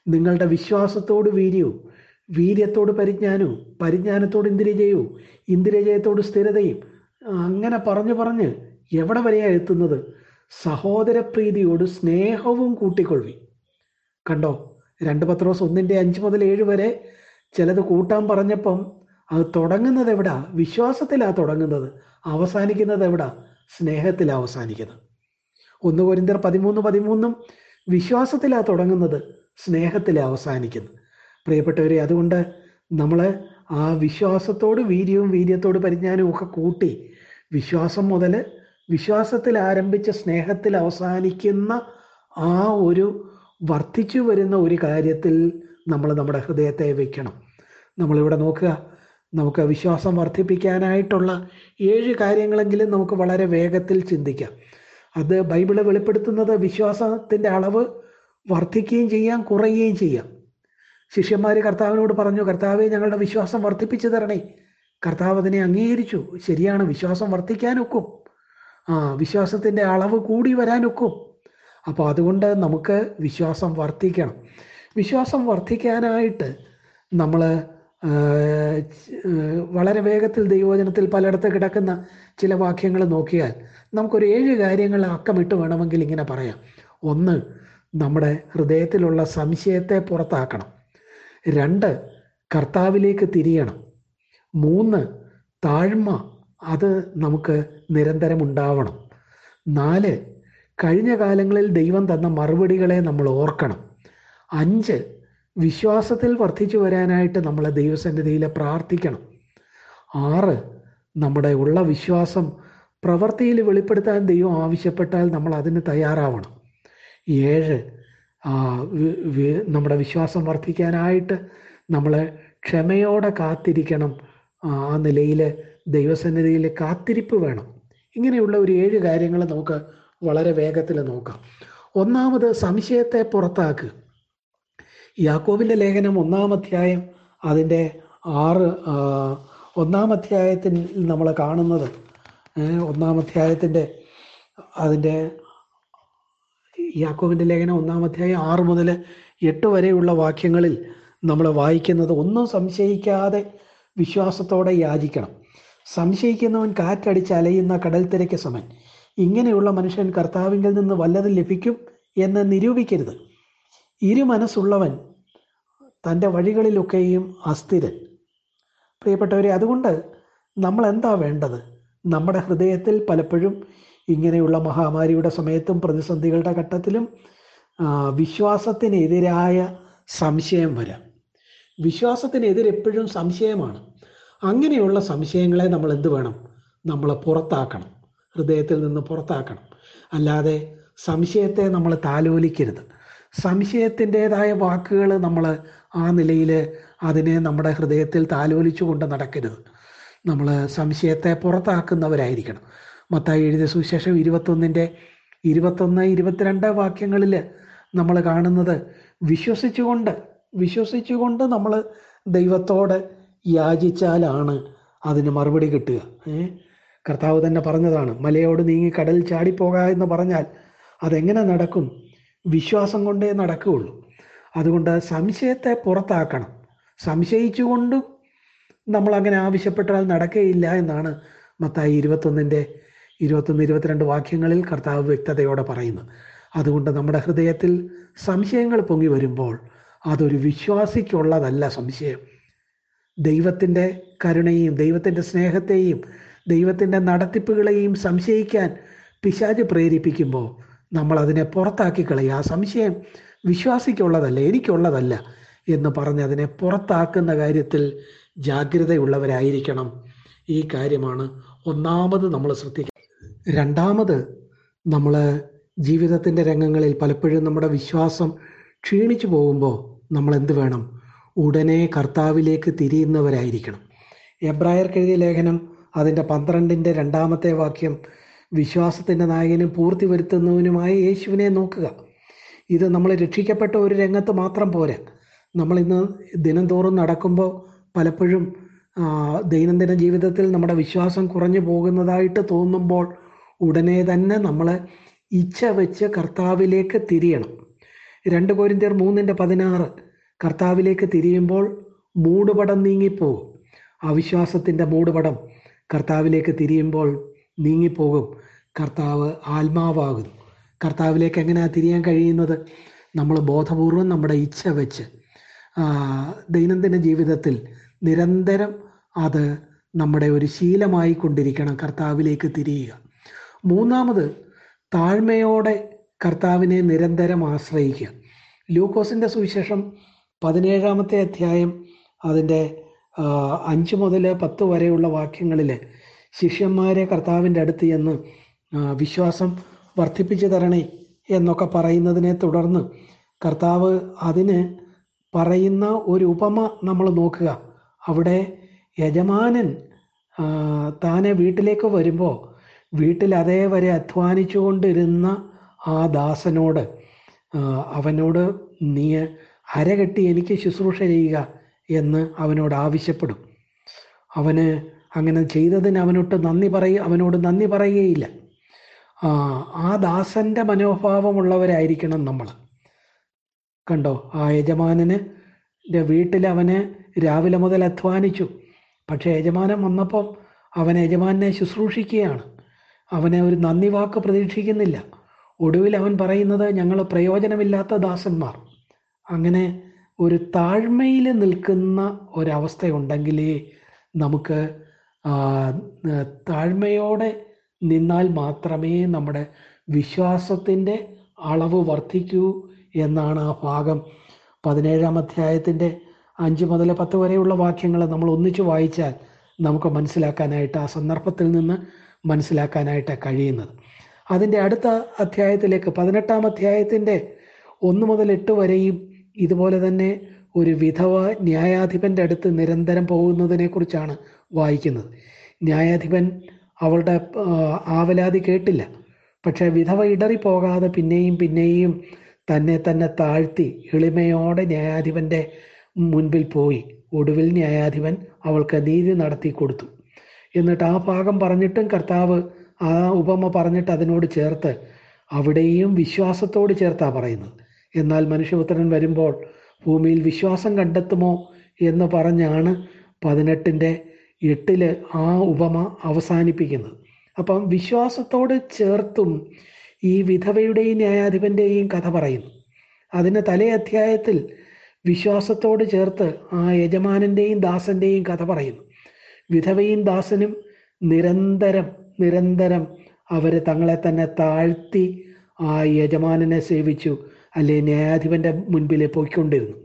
S1: നിങ്ങളുടെ വിശ്വാസത്തോട് വീര്യവും വീര്യത്തോട് പരിജ്ഞാനവും പരിജ്ഞാനത്തോട് ഇന്ദ്രിയജയവും ഇന്ദ്രിയജയത്തോട് സ്ഥിരതയും. അങ്ങനെ പറഞ്ഞു പറഞ്ഞ് എവിടെ വരെയാണ് എത്തുന്നത്? സഹോദരപ്രീതിയോട് സ്നേഹവും കൂട്ടിക്കൊള്ളി കണ്ടോ രണ്ട് പത്രോസ് ഒന്നിന്റെ അഞ്ച് മുതൽ ഏഴ് വരെ ചിലത് കൂട്ടാൻ പറഞ്ഞപ്പം അത് തുടങ്ങുന്നത് എവിടാ? വിശ്വാസത്തിലാണ് തുടങ്ങുന്നത്. അവസാനിക്കുന്നത് എവിടാ? സ്നേഹത്തിൽ അവസാനിക്കുന്നത്. ഒന്ന് പൊരിന്തർ പതിമൂന്ന് പതിമൂന്നും വിശ്വാസത്തിലാണ് തുടങ്ങുന്നത്. സ്നേഹത്തിൽ അവസാനിക്കുന്നത്. പ്രിയപ്പെട്ടവരെ അതുകൊണ്ട് നമ്മൾ ആ വിശ്വാസത്തോട് വീര്യവും വീര്യത്തോട് പരിജ്ഞാനവും ഒക്കെ കൂട്ടി വിശ്വാസം മുതൽ വിശ്വാസത്തിൽ ആരംഭിച്ച സ്നേഹത്തിൽ അവസാനിക്കുന്ന ആ ഒരു വർദ്ധിച്ചു വരുന്ന ഒരു കാര്യത്തിൽ നമ്മൾ നമ്മുടെ ഹൃദയത്തെ വെക്കണം. നമ്മളിവിടെ നോക്കുക നമുക്ക് വിശ്വാസം വർദ്ധിപ്പിക്കാനായിട്ടുള്ള ഏഴ് കാര്യങ്ങളെങ്കിലും നമുക്ക് വളരെ വേഗത്തിൽ ചിന്തിക്കാം. അത് ബൈബിൾ വെളിപ്പെടുത്തുന്നത് വിശ്വാസത്തിന്റെ അളവ് വർദ്ധിക്കുകയും ചെയ്യാം കുറയുകയും ചെയ്യാം. ശിഷ്യന്മാർ കർത്താവിനോട് പറഞ്ഞു കർത്താവെ ഞങ്ങളുടെ വിശ്വാസം വർദ്ധിപ്പിച്ചു തരണേ. കർത്താവ് അതിനെ അംഗീകരിച്ചു. ശരിയാണ് വിശ്വാസം വർദ്ധിക്കാനൊക്കും ആ വിശ്വാസത്തിന്റെ അളവ് കൂടി വരാനൊക്കും. അപ്പോൾ അതുകൊണ്ട് നമുക്ക് വിശ്വാസം വർദ്ധിക്കണം. വിശ്വാസം വർദ്ധിക്കാനായിട്ട് നമ്മൾ വളരെ വേഗത്തിൽ ദൈവവചനത്തിൽ പലയിടത്ത് കിടക്കുന്ന ചില വാക്യങ്ങൾ നോക്കിയാൽ നമുക്കൊരു ഏഴ് കാര്യങ്ങൾ അക്കമിട്ട് വേണമെങ്കിൽ ഇങ്ങനെ പറയാം. ഒന്ന് നമ്മുടെ ഹൃദയത്തിലുള്ള സംശയത്തെ പുറത്താക്കണം. രണ്ട് കർത്താവിലേക്ക് തിരിയണം. മൂന്ന് താഴ്മ അത് നമുക്ക് നിരന്തരം ഉണ്ടാവണം നാല് കഴിഞ്ഞ കാലങ്ങളിൽ ദൈവം തന്ന മറുപടികളെ നമ്മൾ ഓർക്കണം. അഞ്ച് വിശ്വാസത്തിൽ വർദ്ധിച്ചു വരാനായിട്ട് നമ്മൾ ദൈവസന്നിധിയിൽ പ്രാർത്ഥിക്കണം. ആറ് നമ്മുടെ ഉള്ള വിശ്വാസം പ്രവൃത്തിയിൽ വെളിപ്പെടുത്താൻ ദൈവം ആവശ്യപ്പെട്ടാൽ നമ്മൾ അതിന് തയ്യാറാവണം. ഏഴ് നമ്മുടെ വിശ്വാസം വർദ്ധിക്കാനായിട്ട് നമ്മൾ ക്ഷമയോടെ കാത്തിരിക്കണം ആ നിലയിൽ ദൈവസന്നിധിയിൽ കാത്തിരിപ്പ് വേണം. ഇങ്ങനെയുള്ള ഒരു ഏഴ് കാര്യങ്ങൾ നമുക്ക് വളരെ വേഗത്തിൽ നോക്കാം. ഒന്നാമത് സംശയത്തെ പുറത്താക്കുക യാക്കോബിന്റെ ലേഖനം ഒന്നാം അധ്യായം അതിന്റെ ആറ് ഒന്നാം അധ്യായത്തിൽ നമ്മൾ കാണുന്നത് ഒന്നാം അധ്യായത്തിന്റെ അതിന്റെ യാക്കോബിന്റെ ലേഖനം ഒന്നാം അധ്യായം ആറ് മുതൽ എട്ട് വരെയുള്ള വാക്യങ്ങളിൽ നമ്മൾ വായിക്കുന്നത് ഒന്നും സംശയിക്കാതെ വിശ്വാസത്തോടെ യാചിക്കണം. സംശയിക്കുന്നവൻ കാറ്റടിച്ച് അലയുന്ന തിരക്ക് സമൻ. ഇങ്ങനെയുള്ള മനുഷ്യൻ കർത്താവിങ്കിൽ നിന്ന് വല്ലതും ലഭിക്കും എന്ന് നിരൂപിക്കരുത്. ഇരു മനസ്സുള്ളവൻ തന്റെ വഴികളിലൊക്കെയും അസ്ഥിരൻ. പ്രിയപ്പെട്ടവരെ അതുകൊണ്ട് നമ്മൾ എന്താ വേണ്ടത്? നമ്മുടെ ഹൃദയത്തിൽ പലപ്പോഴും ഇങ്ങനെയുള്ള മഹാമാരിയുടെ സമയത്തും പ്രതിസന്ധികളുടെ ഘട്ടത്തിലും വിശ്വാസത്തിനെതിരായ സംശയം വരാം. വിശ്വാസത്തിനെതിരെപ്പോഴും സംശയമാണ്. അങ്ങനെയുള്ള സംശയങ്ങളെ നമ്മൾ എന്ത് വേണം? നമ്മൾ പുറത്താക്കണം. ഹൃദയത്തിൽ നിന്ന് പുറത്താക്കണം. അല്ലാതെ സംശയത്തെ നമ്മൾ താലോലിക്കരുത്. സംശയത്തിന്റെതായ വാക്കുകൾ നമ്മൾ ആ നിലയിൽ അതിനെ നമ്മുടെ ഹൃദയത്തിൽ താലോലിച്ചു കൊണ്ട് നടക്കരുത്. നമ്മൾ സംശയത്തെ പുറത്താക്കുന്നവരായിരിക്കണം. മത്തായി എഴുതിയ സുവിശേഷം ഇരുപത്തൊന്നിന്റെ ഇരുപത്തൊന്ന് ഇരുപത്തിരണ്ട് വാക്യങ്ങളിൽ നമ്മൾ കാണുന്നത് വിശ്വസിച്ചുകൊണ്ട് വിശ്വസിച്ചുകൊണ്ട് നമ്മൾ ദൈവത്തോട് യാചിച്ചാലാണ് അതിന് മറുപടി കിട്ടുക. കർത്താവ് തന്നെ പറഞ്ഞതാണ് മലയോട് നീങ്ങി കടൽ ചാടിപ്പോക എന്ന് പറഞ്ഞാൽ അതെങ്ങനെ നടക്കും? വിശ്വാസം കൊണ്ടേ നടക്കുകയുള്ളൂ. അതുകൊണ്ട് സംശയത്തെ പുറത്താക്കണം. സംശയിച്ചുകൊണ്ടും നമ്മൾ അങ്ങനെ ആവശ്യപ്പെട്ടാൽ നടക്കുകയില്ല എന്നാണ് മത്തായി ഇരുപത്തൊന്നിന്റെ ഇരുപത്തൊന്ന് ഇരുപത്തിരണ്ട് വാക്യങ്ങളിൽ കർത്താവ് വ്യക്തതയോടെ പറയുന്നത് അതുകൊണ്ട് നമ്മുടെ ഹൃദയത്തിൽ സംശയങ്ങൾ പൊങ്ങി വരുമ്പോൾ അതൊരു വിശ്വാസിക്കുള്ളതല്ല സംശയം. ദൈവത്തിന്റെ കരുണയെയും ദൈവത്തിന്റെ സ്നേഹത്തെയും ദൈവത്തിന്റെ നടത്തിപ്പുകളെയും സംശയിക്കാൻ പിശാജ് പ്രേരിപ്പിക്കുമ്പോൾ നമ്മൾ അതിനെ പുറത്താക്കി കളയുക ആ സംശയം വിശ്വാസിക്കുള്ളതല്ല എനിക്കുള്ളതല്ല എന്ന് പറഞ്ഞ് അതിനെ പുറത്താക്കുന്ന കാര്യത്തിൽ ജാഗ്രതയുള്ളവരായിരിക്കണം. ഈ കാര്യമാണ് ഒന്നാമത് നമ്മൾ ശ്രദ്ധിക്കുക രണ്ടാമത് നമ്മൾ ജീവിതത്തിന്റെ രംഗങ്ങളിൽ പലപ്പോഴും നമ്മുടെ വിശ്വാസം ക്ഷീണിച്ചു പോകുമ്പോൾ നമ്മൾ എന്ത് വേണം? ഉടനെ കർത്താവിലേക്ക് തിരിയുന്നവരായിരിക്കണം. എബ്രായർക്ക് എഴുതിയ ലേഖനം അതിന്റെ പന്ത്രണ്ടിന്റെ രണ്ടാമത്തെ വാക്യം വിശ്വാസത്തിന്റെ നായകനും പൂർത്തി വരുത്തുന്നവനുമായി യേശുവിനെ നോക്കുക. ഇത് നമ്മൾ രക്ഷിക്കപ്പെട്ട ഒരു രംഗത്ത് മാത്രം പോരാ. നമ്മളിന്ന് ദിനംതോറും നടക്കുമ്പോൾ പലപ്പോഴും ദൈനംദിന ജീവിതത്തിൽ നമ്മുടെ വിശ്വാസം കുറഞ്ഞു പോകുന്നതായിട്ട് തോന്നുമ്പോൾ ഉടനെ തന്നെ നമ്മൾ ഇച്ഛ വെച്ച് കർത്താവിലേക്ക് തിരിയണം. രണ്ട് കോരിന്തിയർ മൂന്നിന്റെ പതിനാറ് കർത്താവിലേക്ക് തിരിയുമ്പോൾ മൂടുപടം നീങ്ങിപ്പോകും അവിശ്വാസത്തിന്റെ മൂടുപടം കർത്താവിലേക്ക് തിരിയുമ്പോൾ നീങ്ങിപ്പോകും. കർത്താവ് ആത്മാവാകുന്നു. കർത്താവിലേക്ക് എങ്ങനെയാണ് തിരിയാൻ കഴിയുന്നത്? നമ്മൾ ബോധപൂർവം നമ്മുടെ ഇച്ഛ വെച്ച് ദൈനംദിന ജീവിതത്തിൽ നിരന്തരം അത് നമ്മുടെ ഒരു ശീലമായി കൊണ്ടിരിക്കണം കർത്താവിലേക്ക് തിരിയുക. മൂന്നാമത് താഴ്മയോടെ കർത്താവിനെ നിരന്തരം ആശ്രയിക്കുക. ലൂക്കോസിന്റെ സുവിശേഷം പതിനേഴാമത്തെ അധ്യായം അതിന്റെ അഞ്ച് മുതൽ പത്ത് വരെയുള്ള വാക്യങ്ങളിൽ ശിഷ്യന്മാരെ കർത്താവിന്റെ അടുത്ത് എന്ന് വിശ്വാസം വർദ്ധിപ്പിച്ചു തരണേ എന്നൊക്കെ പറയുന്നതിനെ തുടർന്ന് കർത്താവ് അതിന് പറയുന്ന ഒരു ഉപമ നമ്മൾ നോക്കുക. അവിടെ യജമാനൻ താനെ വീട്ടിലേക്ക് വരുമ്പോൾ വീട്ടിൽ അതേവരെ വരെ അധ്വാനിച്ചുകൊണ്ടിരുന്ന ആ ദാസനോട് അവനോട് നീ അരകെട്ടി എനിക്ക് ശുശ്രൂഷ ചെയ്യുക എന്ന് അവനോട് ആവശ്യപ്പെടും. അവന് അങ്ങനെ ചെയ്തതിന് അവനോട്ട് നന്ദി പറയ അവനോട് നന്ദി പറയുകയില്ല. ആ ദാസന്റെ മനോഭാവമുള്ളവരായിരിക്കണം നമ്മൾ കണ്ടോ? ആ യജമാനന് വീട്ടിൽ അവന് രാവിലെ മുതൽ അധ്വാനിച്ചു. പക്ഷെ യജമാനൻ വന്നപ്പം അവൻ യജമാനെ ശുശ്രൂഷിക്കുകയാണ്. അവനെ ഒരു നന്ദി വാക്ക് പ്രതീക്ഷിക്കുന്നില്ല. ഒടുവിൽ അവൻ പറയുന്നത് ഞങ്ങൾ പ്രയോജനമില്ലാത്ത ദാസന്മാർ. അങ്ങനെ ഒരു താഴ്മയിൽ നിൽക്കുന്ന ഒരവസ്ഥയുണ്ടെങ്കിലേ നമുക്ക് താഴ്മയോടെ നിന്നാൽ മാത്രമേ നമ്മുടെ വിശ്വാസത്തിന്റെ അളവ് വർദ്ധിക്കൂ എന്നാണ് ആ ഭാഗം. പതിനേഴാം അധ്യായത്തിന്റെ അഞ്ച് മുതൽ പത്ത് വരെയുള്ള വാക്യങ്ങൾ നമ്മൾ ഒന്നിച്ചു വായിച്ചാൽ നമുക്ക് മനസ്സിലാക്കാനായിട്ട് ആ സന്ദർഭത്തിൽ നിന്ന് മനസ്സിലാക്കാനായിട്ട് കഴിയുന്നത്. അതിന്റെ അടുത്ത അധ്യായത്തിലേക്ക് പതിനെട്ടാം അധ്യായത്തിന്റെ ഒന്ന് മുതൽ എട്ട് വരെയും ഇതുപോലെ തന്നെ ഒരു വിധവ ന്യായാധിപന്റെ അടുത്ത് നിരന്തരം പോകുന്നതിനെ കുറിച്ചാണ് വായിക്കുന്നത്. ന്യായാധിപൻ അവളുടെ ആവലാതി കേട്ടില്ല. പക്ഷെ വിധവ ഇടറിപ്പോകാതെ പിന്നെയും പിന്നെയും തന്നെ തന്നെ താഴ്ത്തി എളിമയോടെ ന്യായാധിപന്റെ മുൻപിൽ പോയി. ഒടുവിൽ ന്യായാധിപൻ അവൾക്ക് നീതി നടത്തി കൊടുത്തു. എന്നിട്ട് ആ ഭാഗം പറഞ്ഞിട്ടും കർത്താവ് ആ ഉപമ പറഞ്ഞിട്ട് അതിനോട് ചേർത്ത് അവിടെയും വിശ്വാസത്തോട് ചേർത്താ പറയുന്നത്. എന്നാൽ മനുഷ്യപുത്രൻ വരുമ്പോൾ ഭൂമിയിൽ വിശ്വാസം കണ്ടെത്തുമോ എന്ന് പറഞ്ഞാണ് പതിനെട്ടിന്റെ എട്ടിൽ ആ ഉപമ അവസാനിപ്പിക്കുന്നത്. അപ്പം വിശ്വാസത്തോട് ചേർത്തും ഈ വിധവയുടെയും ന്യായാധിപന്റെയും കഥ പറയുന്നു. അതിന് തലേ അധ്യായത്തിൽ വിശ്വാസത്തോട് ചേർത്ത് ആ യജമാനന്റെയും ദാസന്റെയും കഥ പറയുന്നു. വിധവയും ദാസനും നിരന്തരം നിരന്തരം അവർ തങ്ങളെ തന്നെ താഴ്ത്തി ആ യജമാനനെ സേവിച്ചു. അല്ലെ ന്യായാധിപന്റെ മുൻപിൽ പോയിക്കൊണ്ടിരുന്നു.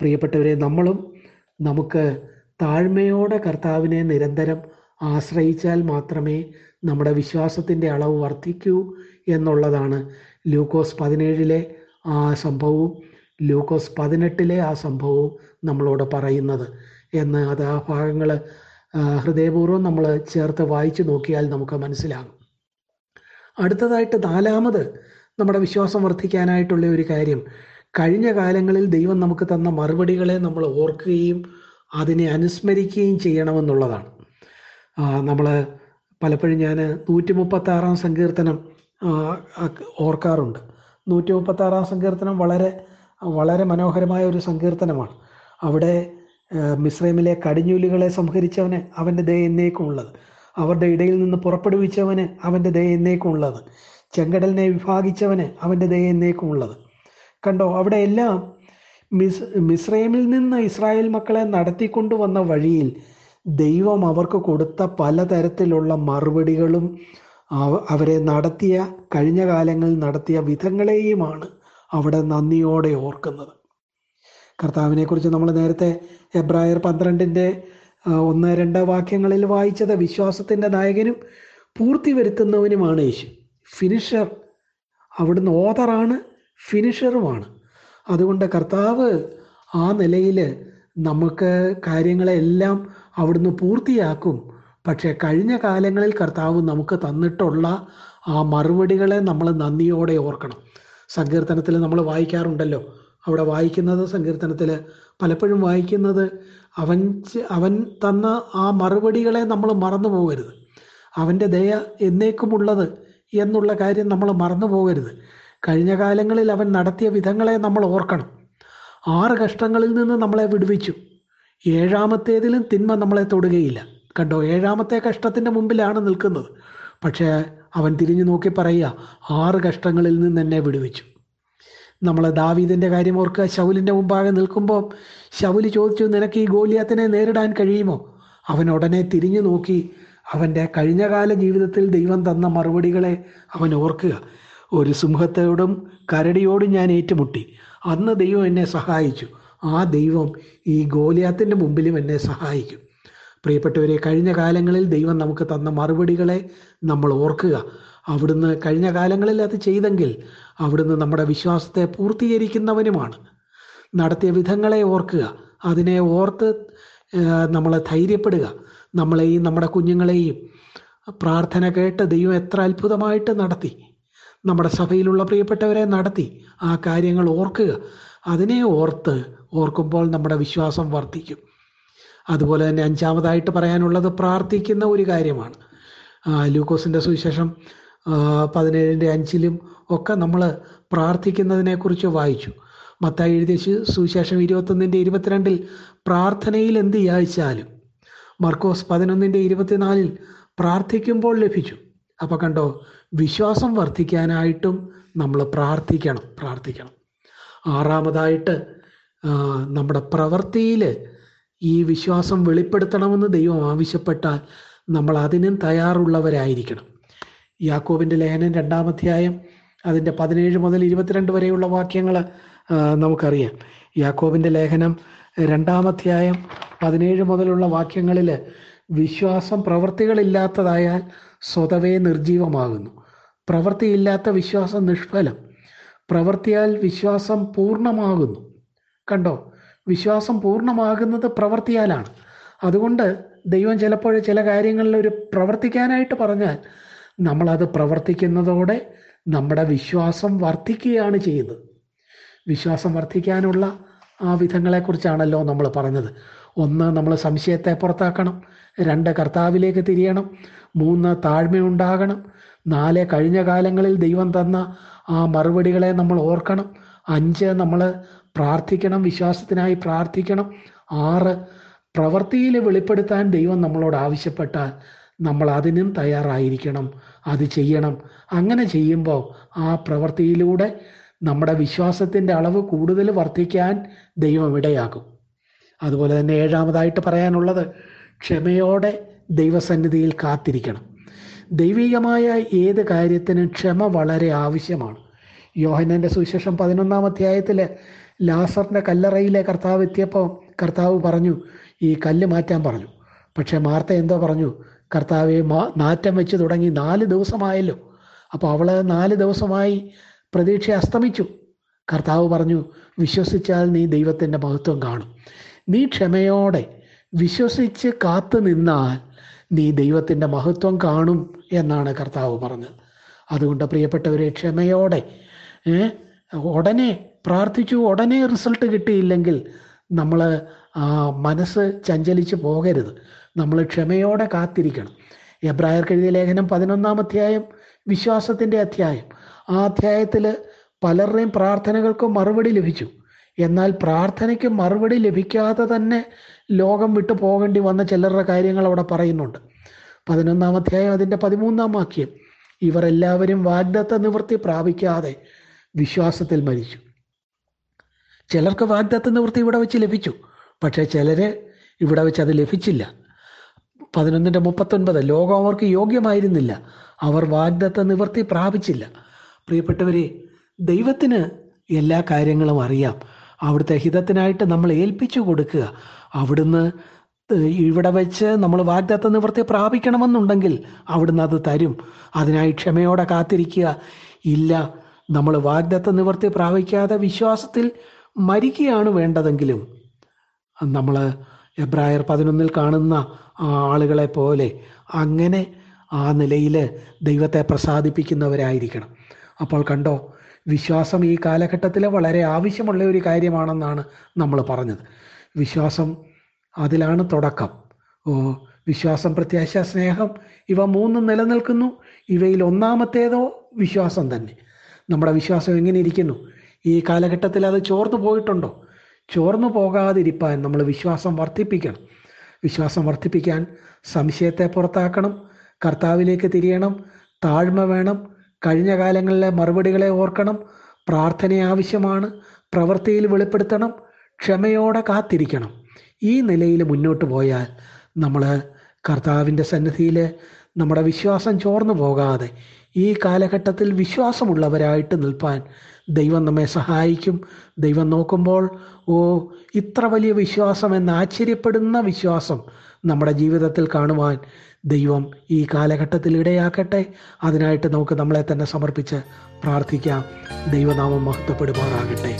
S1: പ്രിയപ്പെട്ടവരെ നമ്മളും നമുക്ക് താഴ്മയോടെ കർത്താവിനെ നിരന്തരം ആശ്രയിച്ചാൽ മാത്രമേ നമ്മുടെ വിശ്വാസത്തിന്റെ അളവ് വർദ്ധിക്കൂ എന്നുള്ളതാണ് ലൂക്കോസ് പതിനേഴിലെ ആ സംഭവവും ലൂക്കോസ് പതിനെട്ടിലെ ആ സംഭവവും നമ്മളോട് പറയുന്നത്. എന്ന് അത് ആ ഭാഗങ്ങൾ ഹൃദയപൂർവം നമ്മൾ ചേർത്ത് വായിച്ചു നോക്കിയാൽ നമുക്ക് മനസ്സിലാകും. അടുത്തതായിട്ട് നാലാമത് നമ്മുടെ വിശ്വാസം വർദ്ധിക്കാനായിട്ടുള്ള ഒരു കാര്യം. കഴിഞ്ഞ കാലങ്ങളിൽ ദൈവം നമുക്ക് തന്ന മറുപടികളെ നമ്മൾ ഓർക്കുകയും അതിനെ അനുസ്മരിക്കുകയും ചെയ്യണമെന്നുള്ളതാണ്. നമ്മൾ പലപ്പോഴും ഞാൻ നൂറ്റി മുപ്പത്തി ആറാം സങ്കീർത്തനം ഓർക്കാറുണ്ട്. നൂറ്റി മുപ്പത്തി ആറാം സങ്കീർത്തനം വളരെ വളരെ മനോഹരമായ ഒരു സങ്കീർത്തനമാണ്. അവിടെ മിസ്രൈമിലെ കടിഞ്ഞൂലുകളെ സംഹരിച്ചവന് അവന്റെ ദയ എന്നേക്കുമുള്ളത്. അവരുടെ ഇടയിൽ നിന്ന് പുറപ്പെടുവിച്ചവന് അവന്റെ ദയ എന്നേക്കും ഉള്ളത് ചെങ്കടലിനെ വിഭാഗിച്ചവന് അവന്റെ ദയ എന്നേക്കുമുള്ളത് കണ്ടോ അവിടെ എല്ലാം മിസ് മിസ്രൈമിൽ നിന്ന് ഇസ്രായേൽ മക്കളെ നടത്തിക്കൊണ്ടുവന്ന വഴിയിൽ ദൈവം അവർക്ക് കൊടുത്ത പലതരത്തിലുള്ള മറുപടികളും അവരെ നടത്തിയ കഴിഞ്ഞ കാലങ്ങളിൽ നടത്തിയ വിധങ്ങളെയുമാണ് അവിടെ നന്ദിയോടെ ഓർക്കുന്നത്. കർത്താവിനെക്കുറിച്ച് നമ്മൾ നേരത്തെ എബ്രായർ പന്ത്രണ്ടിന്റെ ഒന്ന് രണ്ട് വാക്യങ്ങളിൽ വായിച്ചത് വിശ്വാസത്തിന്റെ നായകനും പൂർത്തി വരുത്തുന്നവനുമാണ് യേശു. ഫിനിഷർ അവിടുന്ന് ഓതറാണ് ഫിനിഷറുമാണ് അതുകൊണ്ട് കർത്താവ് ആ നിലയിൽ നമുക്ക് കാര്യങ്ങളെല്ലാം അവിടുന്ന് പൂർത്തിയാക്കും. പക്ഷേ കഴിഞ്ഞ കാലങ്ങളിൽ കർത്താവ് നമുക്ക് തന്നിട്ടുള്ള ആ മറുപടികളെ നമ്മൾ നന്ദിയോടെ ഓർക്കണം. സങ്കീർത്തനത്തിൽ നമ്മൾ വായിക്കാറുണ്ടല്ലോ. അവിടെ വായിക്കുന്നത് സങ്കീർത്തനത്തിൽ പലപ്പോഴും വായിക്കുന്നത് അവൻ അവൻ തന്ന ആ മറുപടികളെ നമ്മൾ മറന്നു പോകരുത് അവന്റെ ദയ എന്നേക്കുമുള്ളത് എന്നുള്ള കാര്യം നമ്മൾ മറന്നു പോകരുത്. കഴിഞ്ഞ കാലങ്ങളിൽ അവൻ നടത്തിയ വിധങ്ങളെ നമ്മൾ ഓർക്കണം. ആറ് കഷ്ടങ്ങളിൽ നിന്ന് നമ്മളെ വിടുവിച്ചു. ഏഴാമത്തേതിലും തിന്മ നമ്മളെ തൊടുകയില്ല. കണ്ടോ? ഏഴാമത്തെ കഷ്ടത്തിന്റെ മുമ്പിലാണ് നിൽക്കുന്നത്. പക്ഷേ അവൻ തിരിഞ്ഞു നോക്കി പറയുക ആറ് കഷ്ടങ്ങളിൽ നിന്ന് എന്നെ വിടുവിച്ചു. നമ്മൾ ദാവീദിന്റെ കാര്യം ഓർക്കുക. ശൗലിന്റെ മുമ്പാകെ നിൽക്കുമ്പോൾ ശൗൽ ചോദിച്ചു നിനക്ക് ഈ ഗോലിയാത്തിനെ നേരിടാൻ കഴിയുമോ? അവൻ ഉടനെ തിരിഞ്ഞു നോക്കി അവന്റെ കഴിഞ്ഞകാല ജീവിതത്തിൽ ദൈവം തന്ന മറുപടികളെ അവൻ ഓർക്കുക. ഒരു സിംഹത്തോടും കരടിയോടും ഞാൻ ഏറ്റുമുട്ടി. അന്ന് ദൈവം എന്നെ സഹായിച്ചു. ആ ദൈവം ഈ ഗോലിയാത്തിന്റെ മുമ്പിലും എന്നെ സഹായിക്കും. പ്രിയപ്പെട്ടവരെ കഴിഞ്ഞ കാലങ്ങളിൽ ദൈവം നമുക്ക് തന്ന മറുപടികളെ നമ്മൾ ഓർക്കുക. അവിടുന്ന് കഴിഞ്ഞ കാലങ്ങളിൽ അത് ചെയ്തെങ്കിൽ അവിടുന്ന് നമ്മുടെ വിശ്വാസത്തെ പൂർത്തീകരിക്കുന്നവനുമാണ്. നടത്തിയ വിധങ്ങളെ ഓർക്കുക. അതിനെ ഓർത്ത് നമ്മൾ ധൈര്യപ്പെടുക. നമ്മളെയും നമ്മുടെ കുഞ്ഞുങ്ങളെയും പ്രാർത്ഥന കേട്ട് ദൈവം എത്ര അത്ഭുതമായിട്ട് നടത്തി. നമ്മുടെ സഭയിലുള്ള പ്രിയപ്പെട്ടവരെ നടത്തി. ആ കാര്യങ്ങൾ ഓർക്കുക. അതിനെ ഓർത്ത് ഓർക്കുമ്പോൾ നമ്മുടെ വിശ്വാസം വർദ്ധിക്കും. അതുപോലെ തന്നെ അഞ്ചാമതായിട്ട് പറയാനുള്ളത് പ്രാർത്ഥിക്കുന്ന ഒരു കാര്യമാണ്. ലൂക്കോസിന്റെ സുവിശേഷം പതിനേഴിന്റെ അഞ്ചിലും ഒക്കെ നമ്മൾ പ്രാർത്ഥിക്കുന്നതിനെക്കുറിച്ച് വായിച്ചു. മത്തായി എഴുതിയ സുവിശേഷം ഇരുപത്തൊന്നിന്റെ ഇരുപത്തിരണ്ടിൽ പ്രാർത്ഥനയിൽ എന്ത് യാചിച്ചാലും മർക്കോസ് പതിനൊന്നിന്റെ ഇരുപത്തിനാലിൽ പ്രാർത്ഥിക്കുമ്പോൾ ലഭിച്ചു. അപ്പോൾ കണ്ടോ വിശ്വാസം വർദ്ധിക്കാനായിട്ടും നമ്മൾ പ്രാർത്ഥിക്കണം പ്രാർത്ഥിക്കണം. ആറാമതായിട്ട് നമ്മുടെ പ്രവൃത്തിയിൽ ഈ വിശ്വാസം വെളിപ്പെടുത്തണമെന്ന് ദൈവം ആവശ്യപ്പെട്ടാൽ നമ്മൾ അതിനും തയ്യാറുള്ളവരായിരിക്കണം. യാക്കോബിന്റെ ലേഖനം രണ്ടാമധ്യായം അതിന്റെ പതിനേഴ് മുതൽ ഇരുപത്തിരണ്ട് വരെയുള്ള വാക്യങ്ങൾ നമുക്കറിയാം. യാക്കോബിന്റെ ലേഖനം രണ്ടാമധ്യായം പതിനേഴ് മുതലുള്ള വാക്യങ്ങളിൽ വിശ്വാസം പ്രവൃത്തികളില്ലാത്തതായാൽ സ്വതവേ നിർജീവമാകുന്നു പ്രവൃത്തിയില്ലാത്ത വിശ്വാസം നിഷ്ഫലം. പ്രവൃത്തിയാൽ വിശ്വാസം പൂർണമാകുന്നു. കണ്ടോ? വിശ്വാസം പൂർണമാകുന്നത് പ്രവൃത്തിയാലാണ് അതുകൊണ്ട് ദൈവം ചിലപ്പോൾ ചില കാര്യങ്ങളിൽ ഒരു പ്രവർത്തിക്കാനായിട്ട് പറഞ്ഞാൽ നമ്മളത് പ്രവർത്തിക്കുന്നതോടെ നമ്മുടെ വിശ്വാസം വർദ്ധിക്കുകയാണ് ചെയ്യുന്നത്. വിശ്വാസം വർദ്ധിക്കാനുള്ള ആ വിധങ്ങളെക്കുറിച്ചാണല്ലോ നമ്മൾ പറഞ്ഞത്. ഒന്ന് നമ്മൾ സംശയത്തെ പുറത്താക്കണം രണ്ട് കർത്താവിലേക്ക് തിരിയണം മൂന്ന് താഴ്മയുണ്ടാകണം നാല് കഴിഞ്ഞ കാലങ്ങളിൽ ദൈവം തന്ന ആ മറുപടികളെ നമ്മൾ ഓർക്കണം അഞ്ച് നമ്മൾ പ്രാർത്ഥിക്കണം വിശ്വാസത്തിനായി പ്രാർത്ഥിക്കണം ആറ് പ്രവൃത്തിയിൽ വെളിപ്പെടുത്താൻ ദൈവം നമ്മളോട് ആവശ്യപ്പെട്ടാൽ നമ്മൾ അതിനും തയ്യാറായിരിക്കണം അത് ചെയ്യണം. അങ്ങനെ ചെയ്യുമ്പോൾ ആ പ്രവൃത്തിയിലൂടെ നമ്മുടെ വിശ്വാസത്തിന്റെ അളവ് കൂടുതൽ വർദ്ധിക്കാൻ ദൈവം ഇടയാക്കും. അതുപോലെ തന്നെ ഏഴാമതായിട്ട് പറയാനുള്ളത് ക്ഷമയോടെ ദൈവസന്നിധിയിൽ കാത്തിരിക്കണം. ദൈവികമായ ഏത് കാര്യത്തിനും ക്ഷമ വളരെ ആവശ്യമാണ്. യോഹനന്റെ സുവിശേഷം പതിനൊന്നാം അധ്യായത്തിൽ ലാസറിന്റെ കല്ലറയിലെ കർത്താവ് എത്തിയപ്പോൾ കർത്താവ് പറഞ്ഞു ഈ കല്ല് മാറ്റാൻ പറഞ്ഞു. പക്ഷെ മാർത്ത എന്തോ പറഞ്ഞു കർത്താവെ മാ നാറ്റം വെച്ച് തുടങ്ങി നാല് ദിവസമായല്ലോ. അപ്പോൾ അവൾ നാല് ദിവസമായി പ്രതീക്ഷ അസ്തമിച്ചു. കർത്താവ് പറഞ്ഞു വിശ്വസിച്ചാൽ നീ ദൈവത്തിന്റെ മഹത്വം കാണും. നീ ക്ഷമയോടെ വിശ്വസിച്ച് കാത്തു നിന്നാൽ നീ ദൈവത്തിന്റെ മഹത്വം കാണും എന്നാണ് കർത്താവ് പറഞ്ഞത്. അതുകൊണ്ട് പ്രിയപ്പെട്ടവരെ ക്ഷമയോടെ ഉടനെ പ്രാർത്ഥിച്ചു ഉടനെ റിസൾട്ട് കിട്ടിയില്ലെങ്കിൽ നമ്മൾ മനസ്സ് ചഞ്ചലിച്ച് പോകരുത്. നമ്മൾ ക്ഷമയോടെ കാത്തിരിക്കണം. എബ്രായർ എഴുതിയ ലേഖനം പതിനൊന്നാം അധ്യായം വിശ്വാസത്തിന്റെ അധ്യായം. ആ അധ്യായത്തിൽ പലരുടെയും പ്രാർത്ഥനകൾക്ക് മറുപടി ലഭിച്ചു. എന്നാൽ പ്രാർത്ഥനയ്ക്ക് മറുപടി ലഭിക്കാതെ തന്നെ ലോകം വിട്ടു പോകേണ്ടി വന്ന ചിലരുടെ കാര്യങ്ങൾ അവിടെ പറയുന്നുണ്ട്. പതിനൊന്നാം അധ്യായം അതിന്റെ പതിമൂന്നാം വാക്യം. ഇവർ എല്ലാവരും വാഗ്ദത്ത നിവൃത്തി പ്രാപിക്കാതെ വിശ്വാസത്തിൽ മരിച്ചു. ചിലർക്ക് വാഗ്ദത്ത നിവൃത്തി ഇവിടെ വെച്ച് ലഭിച്ചു. പക്ഷേ ചിലര് ഇവിടെ വെച്ച് അത് ലഭിച്ചില്ല. പതിനൊന്നിന്റെ മുപ്പത്തൊൻപത് ലോകം അവർക്ക് യോഗ്യമായിരുന്നില്ല. അവർ വാഗ്ദത്ത നിവൃത്തി പ്രാപിച്ചില്ല. പ്രിയപ്പെട്ടവരെ ദൈവത്തിന് എല്ലാ കാര്യങ്ങളും അറിയാം. അവിടുത്തെ ഹിതത്തിനായിട്ട് നമ്മൾ ഏൽപ്പിച്ചു കൊടുക്കുക. അവിടുന്ന് ഇവിടെ വെച്ച് നമ്മൾ വാഗ്ദത്ത നിവൃത്തി പ്രാപിക്കണമെന്നുണ്ടെങ്കിൽ അവിടുന്ന് അത് തരും. അതിനായി ക്ഷമയോടെ കാത്തിരിക്കുക. ഇല്ല നമ്മൾ വാഗ്ദത്ത നിവൃത്തി പ്രാപിക്കാതെ വിശ്വാസത്തിൽ മരിക്കുകയാണ് വേണ്ടതെങ്കിലും. നമ്മൾ എബ്രായർ പതിനൊന്നിൽ കാണുന്ന ആളുകളെ പോലെ അങ്ങനെ ആ നിലയിൽ ദൈവത്തെ പ്രസാദിപ്പിക്കുന്നവരായിരിക്കണം. അപ്പോൾ കണ്ടോ വിശ്വാസം ഈ കാലഘട്ടത്തിൽ വളരെ ആവശ്യമുള്ള ഒരു കാര്യമാണെന്നാണ് നമ്മൾ പറഞ്ഞത്. വിശ്വാസം അതിലാണ് തുടക്കം. ഓ വിശ്വാസം പ്രത്യാശ സ്നേഹം ഇവ മൂന്നും നിലനിൽക്കുന്നു. ഇവയിൽ ഒന്നാമത്തേതോ വിശ്വാസം തന്നെ. നമ്മുടെ വിശ്വാസം എങ്ങനെ ഇരിക്കുന്നു? ഈ കാലഘട്ടത്തിൽ അത് ചോർന്നു പോയിട്ടുണ്ടോ? ചോർന്നു പോകാതിരിപ്പാൻ നമ്മൾ വിശ്വാസം വർദ്ധിപ്പിക്കണം. വിശ്വാസം വർദ്ധിപ്പിക്കാൻ സംശയത്തെ പുറത്താക്കണം. കർത്താവിലേക്ക് തിരിയണം. താഴ്മ വേണം. കഴിഞ്ഞ കാലങ്ങളിലെ മറുപടികളെ ഓർക്കണം. പ്രാർത്ഥന ആവശ്യമാണ്. പ്രവൃത്തിയിൽ വെളിപ്പെടുത്തണം. ക്ഷമയോടെ കാത്തിരിക്കണം. ഈ നിലയിൽ മുന്നോട്ട് പോയാൽ നമ്മൾ കർത്താവിന്റെ സന്നിധിയിൽ നമ്മുടെ വിശ്വാസം ചോർന്നു പോകാതെ ഈ കാലഘട്ടത്തിൽ വിശ്വാസമുള്ളവരായിട്ട് നിൽപ്പാൻ ദൈവം നമ്മെ സഹായിക്കും. ദൈവം നോക്കുമ്പോൾ ഓ ഇത്ര വലിയ വിശ്വാസം എന്ന് ആശ്ചര്യപ്പെടുന്ന വിശ്വാസം നമ്മുടെ ജീവിതത്തിൽ കാണുവാൻ ദൈവം ഈ കാലഘട്ടത്തിൽ ഇടയാക്കട്ടെ. അതിനായിട്ട് നമുക്ക് നമ്മളെ തന്നെ സമർപ്പിച്ച് പ്രാർത്ഥിക്കാം. ദൈവനാമം മഹത്വപ്പെടുമാറാകട്ടെ.